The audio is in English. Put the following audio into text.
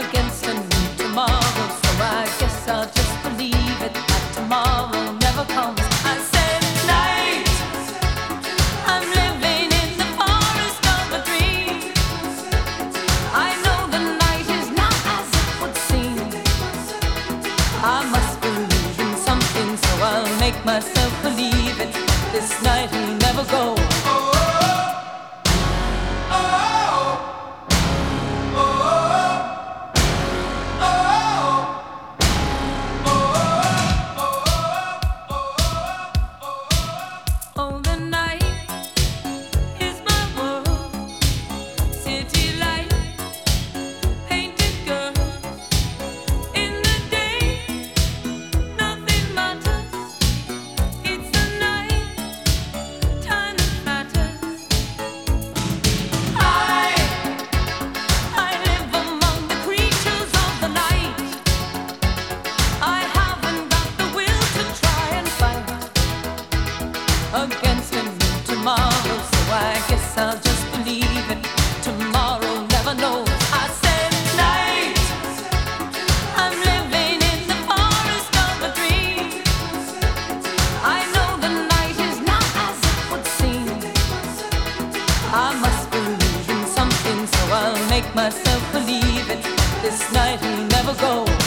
against a new tomorrow. So I guess I'll just believe it that tomorrow never comes. I said night. I'm living in the forest of a dream. I know the night is not as it would seem. I must believe in something, so I'll make myself believe it. This night will never go. Myself believe it. This night will